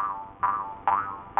Thank you.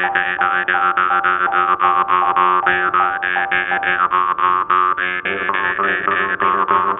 Thank you.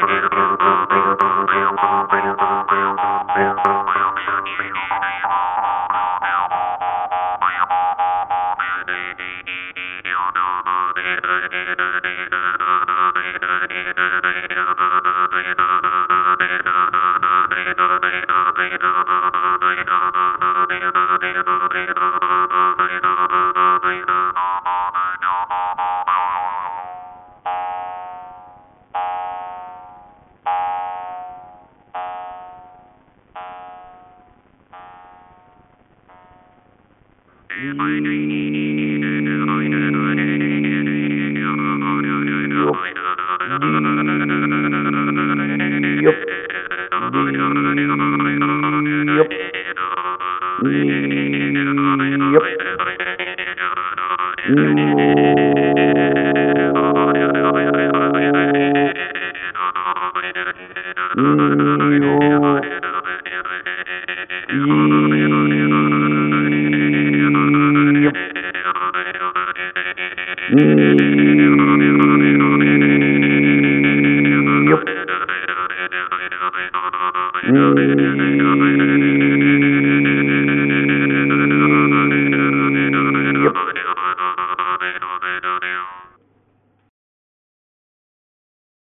Thank you. Yep. Mm-hmm.